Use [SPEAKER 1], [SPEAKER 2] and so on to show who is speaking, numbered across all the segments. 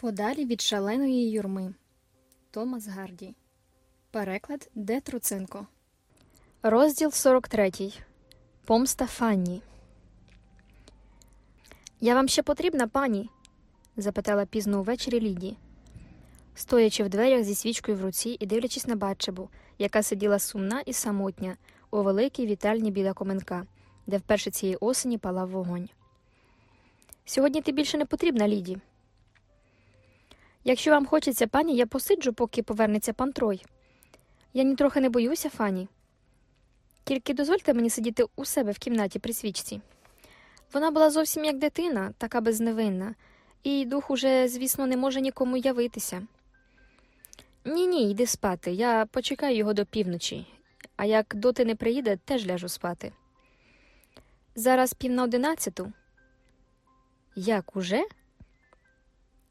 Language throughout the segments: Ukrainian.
[SPEAKER 1] Подалі від шаленої юрми. Томас Гарді. Переклад Де Труценко. Розділ 43. Помста Фанні. Я вам ще потрібна, пані? запитала пізно увечері Ліді, стоячи в дверях зі свічкою в руці і дивлячись на Батчебу, яка сиділа сумна і самотня у великій вітальні біля коменка, де вперше цієї осені палав вогонь. Сьогодні ти більше не потрібна, Ліді. Якщо вам хочеться, пані, я посиджу, поки повернеться пан Трой. Я нітрохи не боюся, Фані. Тільки дозвольте мені сидіти у себе в кімнаті при свічці. Вона була зовсім як дитина, така безневинна, і дух уже, звісно, не може нікому явитися. Ні, ні, йди спати. Я почекаю його до півночі, а як доти не приїде, теж ляжу спати. Зараз пів на одинадцяту. Як уже?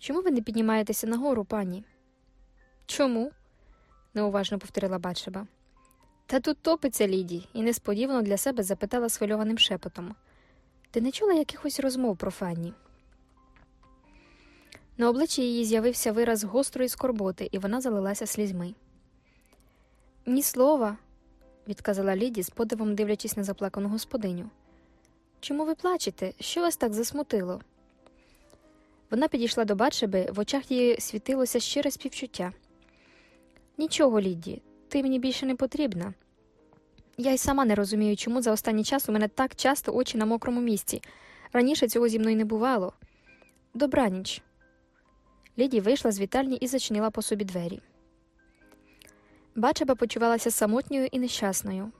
[SPEAKER 1] Чому ви не піднімаєтеся нагору, пані? Чому? неуважно повторила Батшеба. Та тут топиться Ліді, і несподівано для себе запитала схвильованим шепотом. Ти не чула якихось розмов про Фанні? На обличчі її з'явився вираз гострої скорботи, і вона залилася слізьми. Ні слова, відказала Ліді, з подивом дивлячись на заплакану господиню. Чому ви плачете? Що вас так засмутило? Вона підійшла до Батшеби, в очах її світилося щире співчуття. Нічого, Лідді, ти мені більше не потрібна. Я й сама не розумію, чому за останній час у мене так часто очі на мокрому місці. Раніше цього зі мною не бувало. Добраніч. Ліді вийшла з вітальні і зачинила по собі двері. Бачаба почувалася самотньою і нещасною.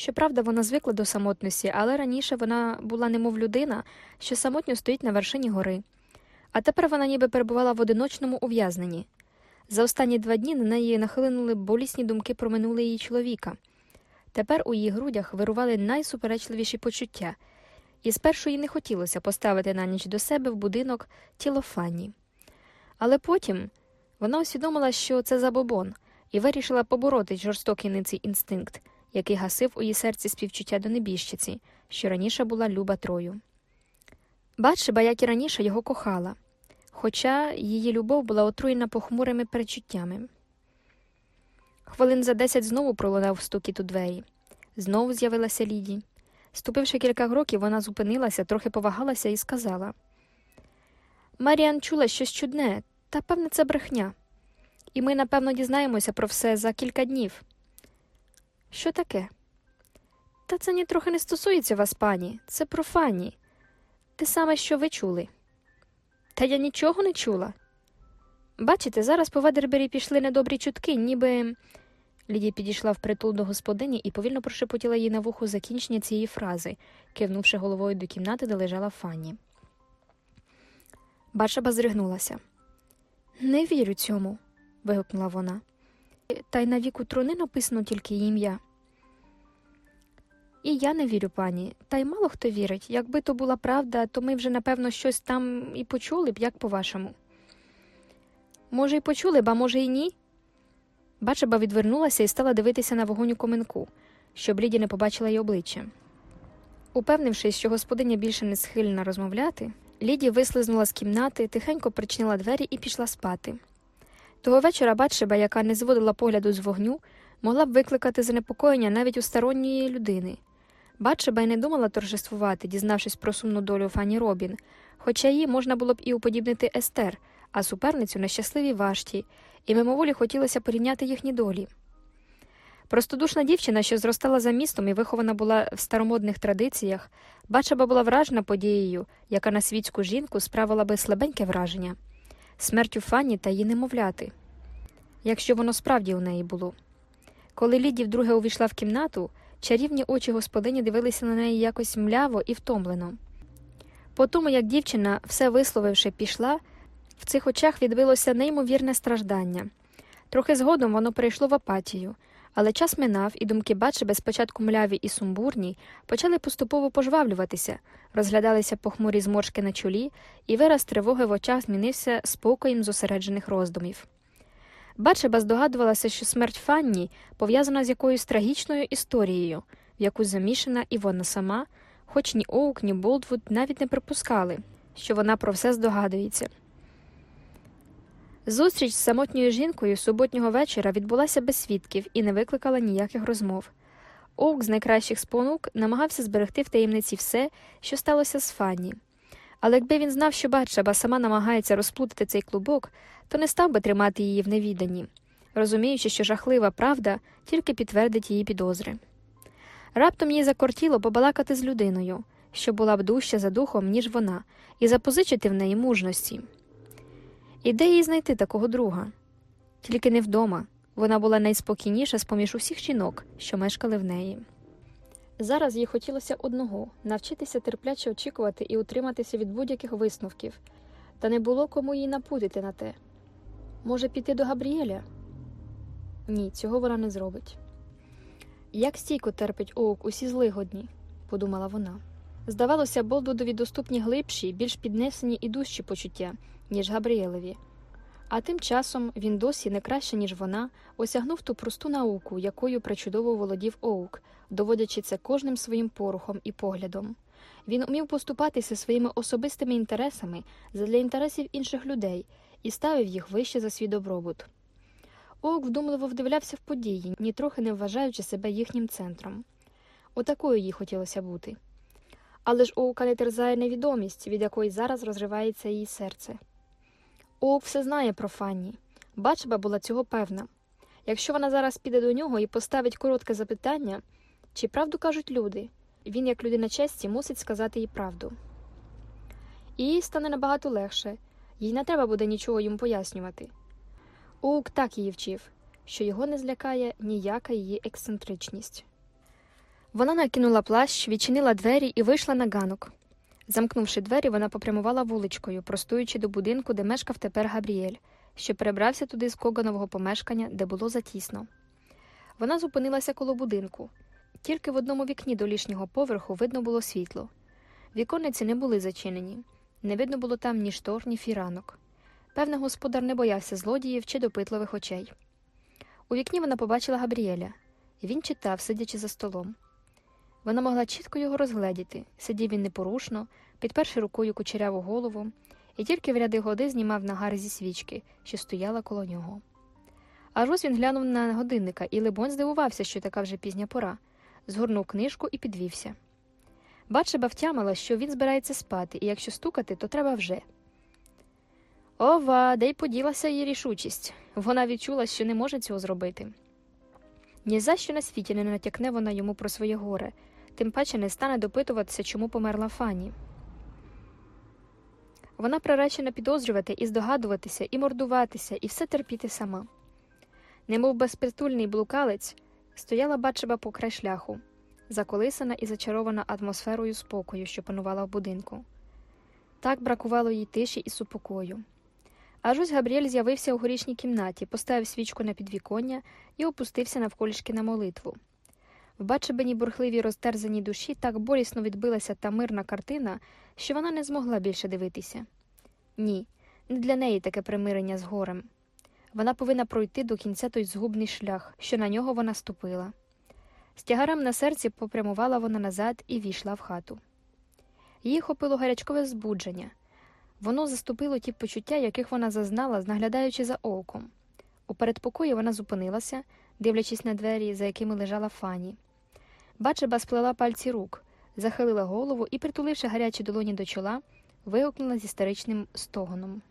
[SPEAKER 1] Щоправда, вона звикла до самотності, але раніше вона була немов людина, що самотньо стоїть на вершині гори. А тепер вона ніби перебувала в одиночному ув'язненні. За останні два дні на неї нахилинули болісні думки про минуле її чоловіка. Тепер у її грудях вирували найсуперечливіші почуття, і спершу їй не хотілося поставити на ніч до себе в будинок тіло Фанні. Але потім вона усвідомила, що це забобон, і вирішила побороти жорстокий ниций інстинкт, який гасив у її серці співчуття до небіжчиці, що раніше була люба трою. Батшеба, як і раніше, його кохала, хоча її любов була отруєна похмурими перечуттями. Хвилин за десять знову пролунав стукіт у двері. Знову з'явилася Ліді. Ступивши кілька кроків, вона зупинилася, трохи повагалася і сказала Маріан чула щось чудне, та певне, це брехня. І ми, напевно, дізнаємося про все за кілька днів. Що таке? Та це нітрохи не стосується вас, пані, це про фані. Те саме, що ви чули. Та я нічого не чула. Бачите, зараз по Ведербері пішли недобрі чутки, ніби. Лідія підійшла впритул до господині і повільно прошепотіла їй на вухо закінчення цієї фрази, кивнувши головою до кімнати, де лежала Фанні. Башаба зригнулася. Не вірю цьому. вигукнула вона. Та й на віку труни написано тільки ім'я. І я не вірю, пані, та й мало хто вірить. Якби то була правда, то ми вже, напевно, щось там і почули б, як по-вашому. Може, й почули б, а може, й ні. Бачаба відвернулася і стала дивитися на вогонь у коменку, щоб Ліді не побачила й обличчя. Упевнившись, що господиня більше не схильна розмовляти, Ліді вислизнула з кімнати, тихенько причинила двері і пішла спати. Того вечора Батшеба, яка не зводила погляду з вогню, могла б викликати занепокоєння навіть у сторонньої людини. Батшеба й не думала торжествувати, дізнавшись про сумну долю Фані Робін, хоча її можна було б і уподібнити Естер, а суперницю на щасливій вашті, і мимоволі хотілося порівняти їхні долі. Простодушна дівчина, що зростала за містом і вихована була в старомодних традиціях, Бачаба була вражена подією, яка на світську жінку справила би слабеньке враження смертю Фанні та її немовляти, якщо воно справді у неї було. Коли Ліді вдруге увійшла в кімнату, чарівні очі господині дивилися на неї якось мляво і втомлено. По тому, як дівчина, все висловивши, пішла, в цих очах відбилося неймовірне страждання. Трохи згодом воно перейшло в апатію, але час минав, і думки Батшеби, спочатку мляві і сумбурні, почали поступово пожвавлюватися, розглядалися похмурі зморшки на чолі, і вираз тривоги в очах змінився спокоєм зосереджених роздумів. Батшеба здогадувалася, що смерть Фанні пов'язана з якоюсь трагічною історією, в яку замішана і вона сама, хоч ні Оук, ні Болдвуд навіть не припускали, що вона про все здогадується. Зустріч з самотньою жінкою суботнього вечора відбулася без свідків і не викликала ніяких розмов. Оук з найкращих спонук намагався зберегти в таємниці все, що сталося з Фанні. Але якби він знав, що Батшеба сама намагається розплутати цей клубок, то не став би тримати її в невіданні, розуміючи, що жахлива правда тільки підтвердить її підозри. Раптом їй закортіло побалакати з людиною, що була б дужча за духом, ніж вона, і запозичити в неї мужності. І де їй знайти такого друга? Тільки не вдома. Вона була найспокійніша з поміж усіх жінок, що мешкали в неї. Зараз їй хотілося одного навчитися терпляче очікувати і утриматися від будь-яких висновків, та не було кому їй напудити на те. Може, піти до Габріеля? Ні, цього вона не зробить. Як стійко терпить Оук усі злигодні, подумала вона. Здавалося, Болдвудові доступні глибші, більш піднесені і дужчі почуття, ніж Габріелеві. А тим часом він досі не краще, ніж вона, осягнув ту просту науку, якою причудово володів Оук, доводячи це кожним своїм порухом і поглядом. Він умів поступатися своїми особистими інтересами задля інтересів інших людей і ставив їх вище за свій добробут. Оук вдумливо вдивлявся в події, нітрохи не вважаючи себе їхнім центром. Отакою їй хотілося бути. Але ж Оука не терзає невідомість, від якої зараз розривається її серце. Оук все знає про Фанні. Бачеба була цього певна. Якщо вона зараз піде до нього і поставить коротке запитання, чи правду кажуть люди, він, як людина честі, мусить сказати їй правду. І їй стане набагато легше, їй не треба буде нічого йому пояснювати. Оук так її вчив, що його не злякає ніяка її ексцентричність. Вона накинула плащ, відчинила двері і вийшла на ганок. Замкнувши двері, вона попрямувала вуличкою, простуючи до будинку, де мешкав тепер Габріель, що перебрався туди з коганового помешкання, де було затісно. Вона зупинилася коло будинку. Тільки в одному вікні до лішнього поверху видно було світло. Віконниці не були зачинені, не видно було там ні штор, ні фіранок. Певне, господар не боявся злодіїв чи допитливих очей. У вікні вона побачила Габріеля. Він читав, сидячи за столом. Вона могла чітко його розгледіти. Сидів він непорушно, підперши рукою кучеряву голову, і тільки в ряди годи знімав нагар зі свічки, що стояла коло нього. Аж ось він глянув на годинника і, либонь, здивувався, що така вже пізня пора, згорнув книжку і підвівся. Батшеба втямила, що він збирається спати, і якщо стукати, то треба вже. Ова, де й поділася її рішучість. Вона відчула, що не може цього зробити. Ні за що на світі не натякне вона йому про своє горе, тим паче не стане допитуватися, чому померла Фанні. Вона приречена підозрювати і здогадуватися, і мордуватися, і все терпіти сама. Немов безпритульний блукалець, стояла бачеба по край шляху, заколисана і зачарована атмосферою спокою, що панувала в будинку. Так бракувало їй тиші і супокою. Аж ось Габріель з'явився у горішній кімнаті, поставив свічку на підвіконня і опустився навколішки на молитву. В бачебеній бурхливій розтерзаній душі так болісно відбилася та мирна картина, що вона не змогла більше дивитися. Ні, не для неї таке примирення з горем. Вона повинна пройти до кінця той згубний шлях, що на нього вона ступила. З тягарем на серці попрямувала вона назад і війшла в хату. Її хопило гарячкове збудження. Воно заступило ті почуття, яких вона зазнала, наглядаючи за оком. У передпокої вона зупинилася, дивлячись на двері, за якими лежала фані. Бачеба сплела пальці рук, захилила голову і, притуливши гарячі долоні до чола, вигукнула зі старичним стогоном.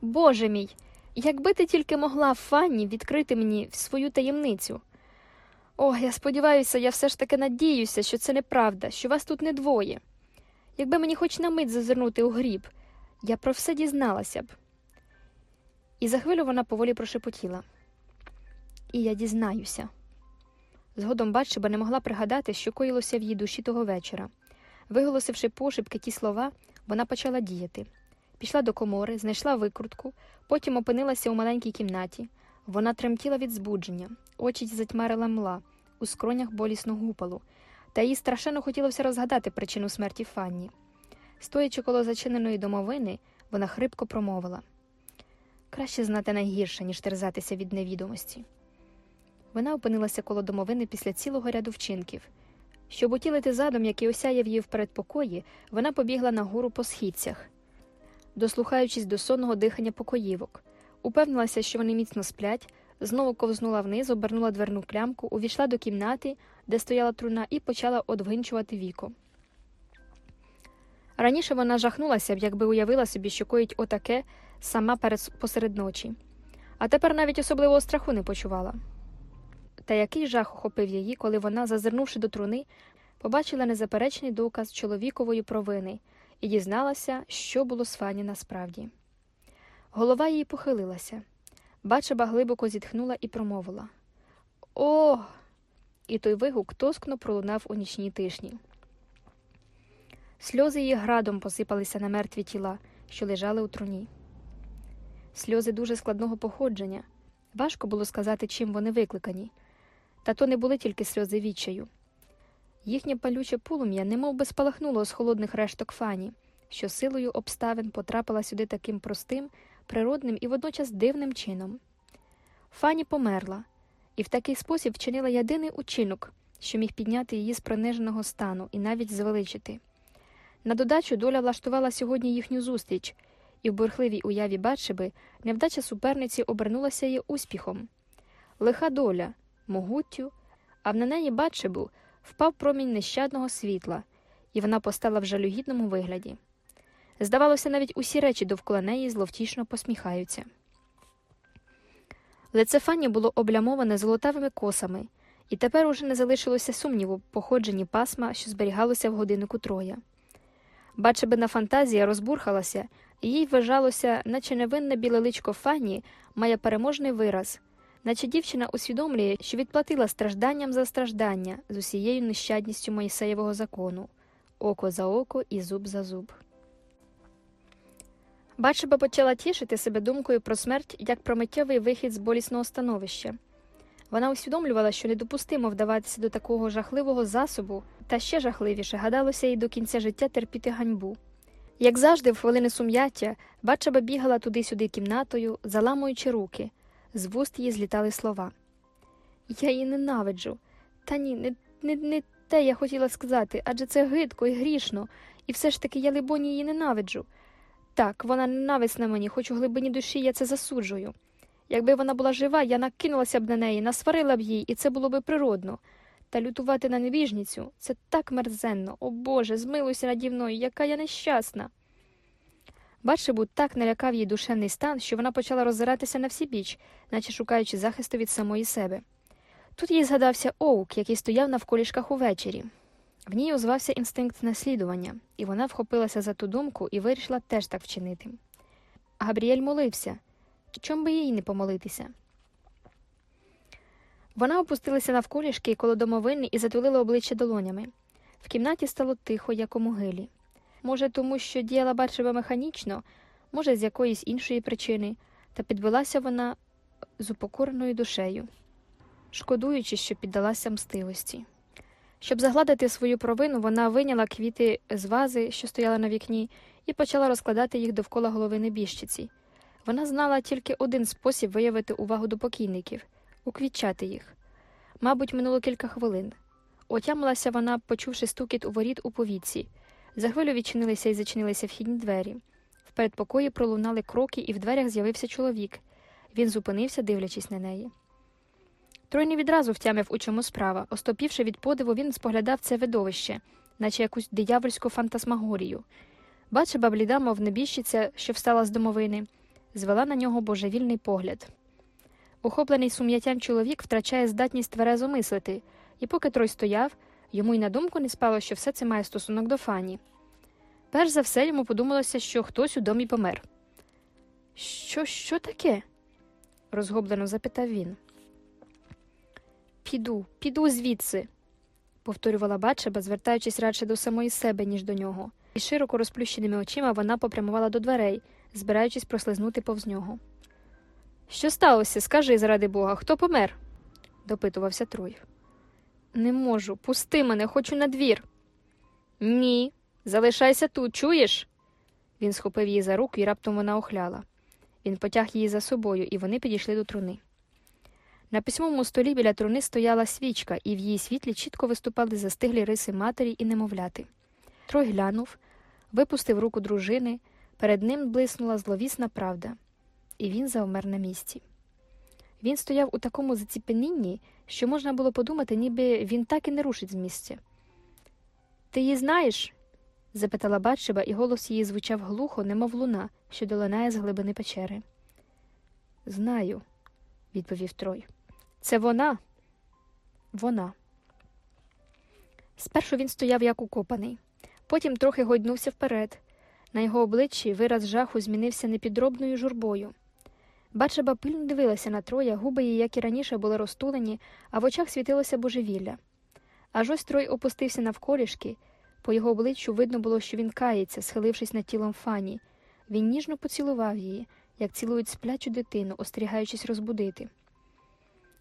[SPEAKER 1] Боже мій! Якби ти тільки могла, Фанні, відкрити мені свою таємницю. Ох, я сподіваюся, я все ж таки надіюся, що це неправда, що вас тут не двоє. Якби мені хоч на мить зазирнути у гріб, я про все дізналася б. І за хвилю вона поволі прошепотіла. І я дізнаюся. Згодом Батшеба не могла пригадати, що коїлося в її душі того вечора. Виголосивши пошепки ті слова, вона почала діяти. Пішла до комори, знайшла викрутку, потім опинилася у маленькій кімнаті. Вона тремтіла від збудження, очі затьмарила мла, у скронях болісно гупало, та їй страшенно хотілося розгадати причину смерті Фанні. Стоячи коло зачиненої домовини, вона хрипко промовила краще знати найгірше, ніж терзатися від невідомості. Вона опинилася коло домовини після цілого ряду вчинків. Щоб утілити задум, який осяяв її в передпокої, вона побігла нагору по східцях, дослухаючись до сонного дихання покоївок. упевнилася, що вони міцно сплять, знову ковзнула вниз, обернула дверну клямку, увійшла до кімнати, де стояла труна, і почала одвинчувати віко. Раніше вона жахнулася б, якби уявила собі, що коїть отаке сама посеред ночі, а тепер навіть особливого страху не почувала. Та який жах охопив її, коли вона, зазирнувши до труни, побачила незаперечний доказ чоловікової провини і дізналася, що було з Фані насправді. Голова її похилилася. Бачаба глибоко зітхнула і промовила О. І той вигук тоскно пролунав у нічній тишні. Сльози її градом посипалися на мертві тіла, що лежали у труні. Сльози дуже складного походження. Важко було сказати, чим вони викликані. Та то не були тільки сльози відчаю. Їхнє палюче полум'я немов би спалахнуло з холодних решток фані, що силою обставин потрапила сюди таким простим, природним і водночас дивним чином. Фані померла, і в такий спосіб вчинила єдиний учинок, що міг підняти її з приниженого стану і навіть звеличити. На додачу доля влаштувала сьогодні їхню зустріч, і в бурхливій уяві Батшеби невдача суперниці обернулася її успіхом. Лиха доля, могуттю, а на неї Батшебу впав промінь нещадного світла, і вона постала в жалюгідному вигляді. Здавалося, навіть усі речі довкола неї зловтішно посміхаються. Лице Фанні було облямоване золотавими косами, і тепер уже не залишилося сумніву походженні пасма, що зберігалося в годиннику троя. Бачебина фантазія розбурхалася, і їй вважалося, наче невинне біле личко Фанні має переможний вираз, наче дівчина усвідомлює, що відплатила стражданням за страждання з усією нещадністю Моїсеєвого закону око за око і зуб за зуб. Бачиба почала тішити себе думкою про смерть як про миттєвий вихід з болісного становища. Вона усвідомлювала, що недопустимо вдаватися до такого жахливого засобу, та ще жахливіше гадалося їй до кінця життя терпіти ганьбу. Як завжди, в хвилини сум'яття, бачаба бігала туди-сюди кімнатою, заламуючи руки, з вуст її злітали слова. Я її ненавиджу. Та ні, не, не, не те я хотіла сказати, адже це гидко і грішно, і все ж таки я, либоні, її ненавиджу. Так, вона ненависна мені, хоч у глибині душі я це засуджую. Якби вона була жива, я накинулася б на неї, насварила б їй, і це було б природно. Та лютувати на невіжницю це так мерзенно. О Боже, змилуйся наді мною, яка я нещасна. Бачибу так налякав її душевний стан, що вона почала роззиратися на всі біч, наче шукаючи захисту від самої себе. Тут їй згадався Оук, який стояв навколішках увечері. В ній озвався інстинкт наслідування, і вона вхопилася за ту думку і вирішила теж так вчинити. Габріель молився чом би їй не помолитися. Вона опустилася навколішки коло домовини і затулила обличчя долонями. В кімнаті стало тихо, як у могилі. Може, тому що діяла бачива механічно, може, з якоїсь іншої причини, та підвелася вона з упокореною душею, шкодуючи, що піддалася мстивості. Щоб загладити свою провину, вона виняла квіти з вази, що стояла на вікні, і почала розкладати їх довкола голови небіжчиці. Вона знала тільки один спосіб виявити увагу до покійників уквітчати їх. Мабуть, минуло кілька хвилин. Отямилася вона, почувши стукіт у воріт у повітці. За хвилю відчинилися і зачинилися вхідні двері. В передпокої пролунали кроки, і в дверях з'явився чоловік. Він зупинився, дивлячись на неї. Трой не відразу втямив, у чому справа. Остопівши від подиву, він споглядав це видовище, наче якусь диявольську фантасмагорію. Бачиба бліда, мов небіжчиця, що встала з домовини, звела на нього божевільний погляд. Охоплений сум'яттям чоловік втрачає здатність тверезо мислити, і поки Трой стояв, йому й на думку не спало, що все це має стосунок до фані. Перш за все йому подумалося, що хтось у домі помер. Що, що таке? розгублено запитав він. Піду, піду звідси, повторювала Бачеба, звертаючись радше до самої себе, ніж до нього, і широко розплющеними очима вона попрямувала до дверей, збираючись прослизнути повз нього. Що сталося? Скажи, заради бога, хто помер? допитувався Труй. Не можу, пусти мене, хочу на двір». Ні, залишайся тут, чуєш? Він схопив її за руку і раптом вона охляла. Він потяг її за собою, і вони підійшли до труни. На письмовому столі біля труни стояла свічка, і в її світлі чітко виступали застиглі риси матері і немовляти. Трой глянув, випустив руку дружини, перед ним блиснула зловісна правда. і він завмер на місці. Він стояв у такому заціпенінні, що можна було подумати, ніби він так і не рушить з місця. Ти її знаєш? запитала Батшеба, і голос її звучав глухо, немов луна, що долинає з глибини печери. Знаю, відповів Трой. Це вона? Вона. Спершу він стояв як укопаний, потім трохи гойднувся вперед. На його обличчі вираз жаху змінився непідробною журбою. Бачаба пильно дивилася на Троя, губи її, як і раніше, були розтулені, а в очах світилося божевілля. Аж ось Трой опустився навколішки. По його обличчю видно було, що він кається, схилившись над тілом фані. Він ніжно поцілував її, як цілують сплячу дитину, остерігаючись розбудити.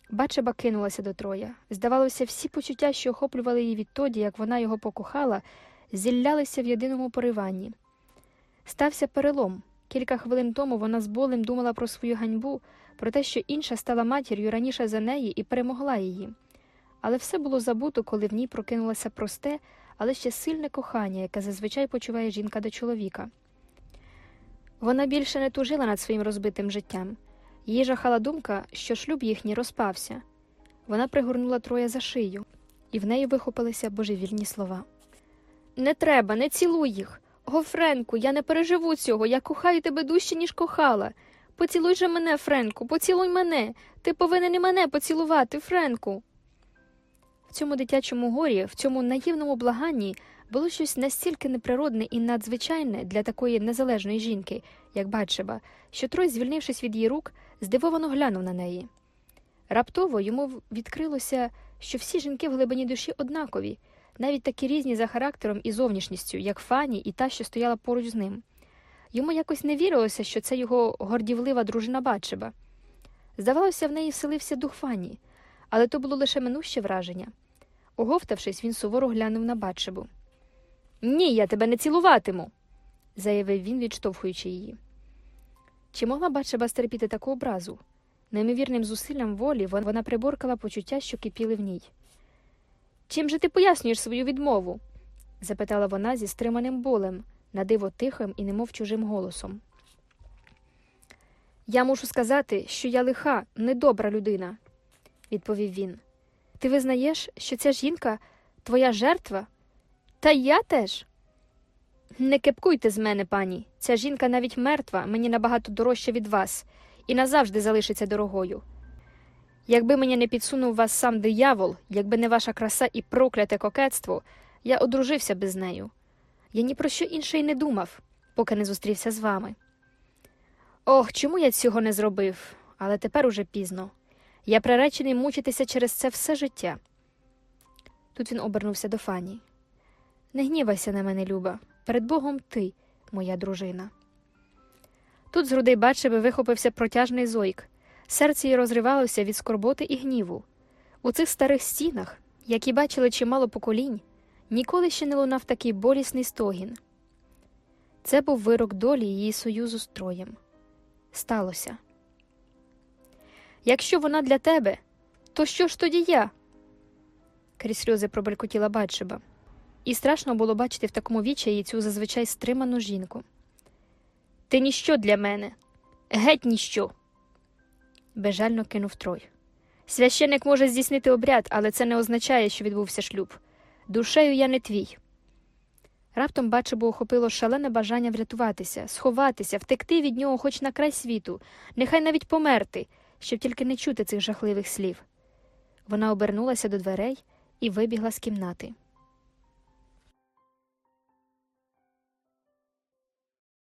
[SPEAKER 1] Бачаба кинулася до Троя. Здавалося, всі почуття, що охоплювали її відтоді, як вона його покохала, зіллялися в єдиному пориванні. Стався перелом. Кілька хвилин тому вона з болем думала про свою ганьбу, про те, що інша стала матір'ю раніше за неї і перемогла її. Але все було забуто, коли в ній прокинулося просте, але ще сильне кохання, яке зазвичай почуває жінка до чоловіка. Вона більше не тужила над своїм розбитим життям. Її жахала думка, що шлюб їхній розпався. Вона пригорнула троє за шию, і в неї вихопилися божевільні слова. Не треба, не цілуй їх. Го, Френку, я не переживу цього, я кохаю тебе дужче, ніж кохала. Поцілуй же мене, Френку, поцілуй мене. Ти повинен і мене поцілувати, Френку. В цьому дитячому горі, в цьому наївному благанні було щось настільки неприродне і надзвичайне для такої незалежної жінки, як Батшеба, що Трой, звільнившись від її рук, здивовано глянув на неї. Раптово йому відкрилося, що всі жінки в глибині душі однакові, навіть такі різні за характером і зовнішністю, як Фані і та, що стояла поруч з ним. Йому якось не вірилося, що це його гордівлива дружина Батшеба. Здавалося, в неї вселився дух Фані, але то було лише минуще враження. Оговтавшись, він суворо глянув на Батшебу. Ні, я тебе не цілуватиму, заявив він, відштовхуючи її. Чи могла Батшеба стерпіти таку образу? Неймовірним зусиллям волі вона приборкала почуття, що кипіли в ній. Чим же ти пояснюєш свою відмову? запитала вона зі стриманим болем, на диво тихим і немов чужим голосом. Я мушу сказати, що я лиха, недобра людина, відповів він. Ти визнаєш, що ця жінка твоя жертва? Та я теж. Не кепкуйте з мене, пані. Ця жінка навіть мертва, мені набагато дорожча від вас, і назавжди залишиться дорогою. Якби мені не підсунув вас сам диявол, якби не ваша краса і прокляте кокетство, я одружився би з нею. Я ні про що інше й не думав, поки не зустрівся з вами. Ох, чому я цього не зробив, але тепер уже пізно. Я приречений мучитися через це все життя. Тут він обернувся до Фані. Не гнівайся на мене, Люба, перед Богом ти, моя дружина. Тут з грудей Батшеби вихопився протяжний зойк. Серце її розривалося від скорботи і гніву. У цих старих стінах, які бачили чимало поколінь, ніколи ще не лунав такий болісний стогін. Це був вирок долі її союзу з троєм. Сталося. Якщо вона для тебе, то що ж тоді я? крізь сльози пробелькотіла Батшеба. І страшно було бачити в такому вічаї цю зазвичай стриману жінку. Ти ніщо для мене, геть ніщо. Безжально кинув Трой. Священник може здійснити обряд, але це не означає, що відбувся шлюб. Душею я не твій. Раптом Бачебу охопило шалене бажання врятуватися, сховатися, втекти від нього хоч на край світу, нехай навіть померти, щоб тільки не чути цих жахливих слів. Вона обернулася до дверей і вибігла з кімнати.